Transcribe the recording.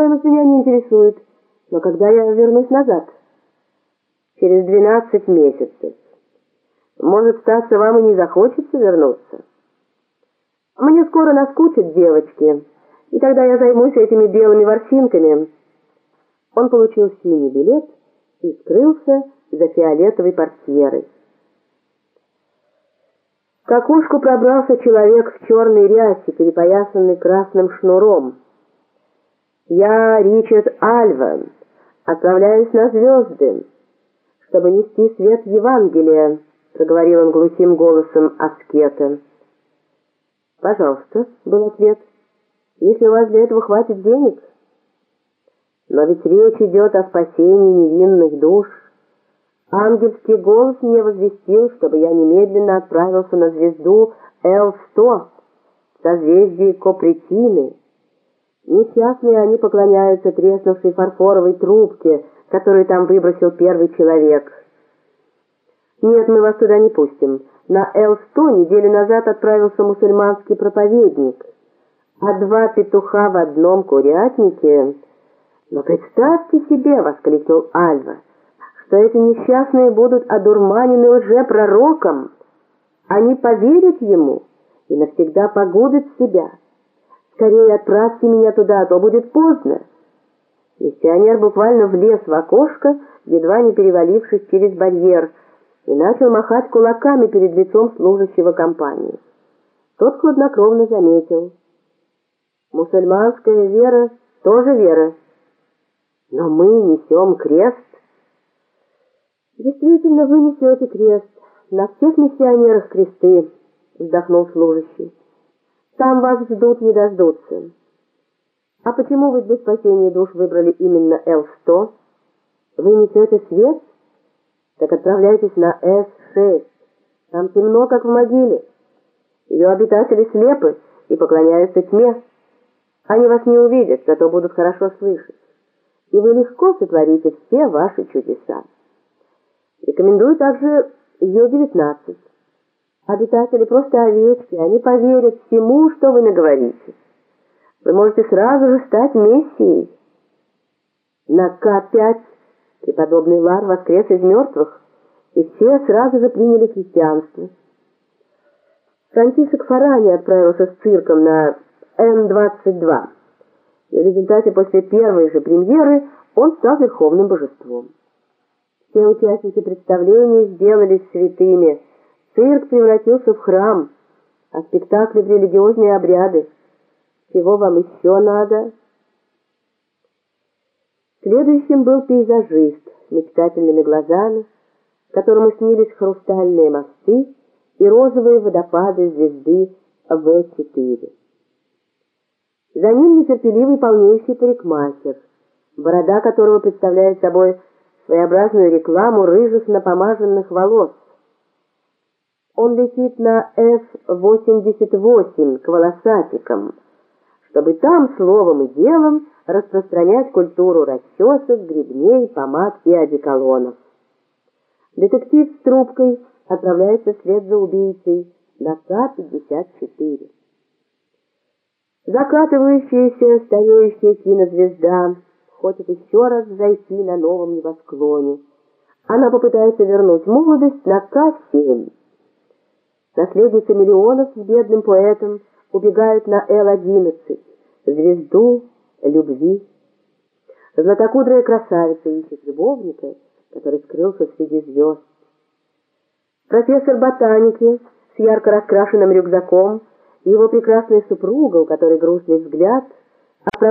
Стоимость меня не интересует. Но когда я вернусь назад? Через двенадцать месяцев. Может, статься вам и не захочется вернуться? Мне скоро наскучат девочки, и тогда я займусь этими белыми ворсинками. Он получил синий билет и скрылся за фиолетовой портьерой. К окошку пробрался человек в черной рясе, перепоясанный красным шнуром. «Я Ричард Альва, отправляюсь на звезды, чтобы нести свет Евангелия», — проговорил он глухим голосом аскета. «Пожалуйста», — был ответ, — «если у вас для этого хватит денег». «Но ведь речь идет о спасении невинных душ». Ангельский голос мне возвестил, чтобы я немедленно отправился на звезду Л-100, созвездие Копритины. Несчастные они поклоняются треснувшей фарфоровой трубке, которую там выбросил первый человек. Нет, мы вас туда не пустим. На Л-100 неделю назад отправился мусульманский проповедник, а два петуха в одном курятнике... «Но представьте себе!» — воскликнул Альва — что эти несчастные будут одурманены лжепророком. Они поверят ему и навсегда погубят себя. Скорее отправьте меня туда, а то будет поздно. Миссионер буквально влез в окошко, едва не перевалившись через барьер, и начал махать кулаками перед лицом служащего компании. Тот хладнокровно заметил. Мусульманская вера тоже вера. Но мы несем крест «Действительно, вы несете крест. На всех миссионерах кресты», — вздохнул служащий. «Там вас ждут, не дождутся». «А почему вы для спасения душ выбрали именно Л-100? Вы несете свет? Так отправляйтесь на С-6. Там темно, как в могиле. Ее обитатели слепы и поклоняются тьме. Они вас не увидят, зато будут хорошо слышать. И вы легко сотворите все ваши чудеса. Рекомендую также Ю-19. Обитатели просто овечки, они поверят всему, что вы наговорите. Вы можете сразу же стать мессией. На К-5 преподобный Лар воскрес из мертвых, и все сразу же приняли христианство. Франтисок Фарани отправился с цирком на Н-22, и в результате после первой же премьеры он стал верховным божеством. Все участники представления сделались святыми. Цирк превратился в храм, а спектакли в религиозные обряды. Чего вам еще надо? Следующим был пейзажист с мечтательными глазами, которому снились хрустальные мосты и розовые водопады звезды В-4. За ним нетерпеливый полнейший парикмахер, борода которого представляет собой своеобразную рекламу рыжих напомаженных волос. Он летит на F-88 к волосатикам, чтобы там словом и делом распространять культуру расчесок, гребней, помад и одеколонов. Детектив с трубкой отправляется вслед за убийцей на К-54. Закатывающаяся, стареющая кинозвезда — хочет еще раз зайти на новом небосклоне. Она попытается вернуть молодость на К-7. Наследницы миллионов с бедным поэтом убегают на Л-11, звезду любви. Златокудрая красавица ищет любовника, который скрылся среди звезд. Профессор ботаники с ярко раскрашенным рюкзаком и его прекрасная супруга, у которой грустный взгляд, отправляется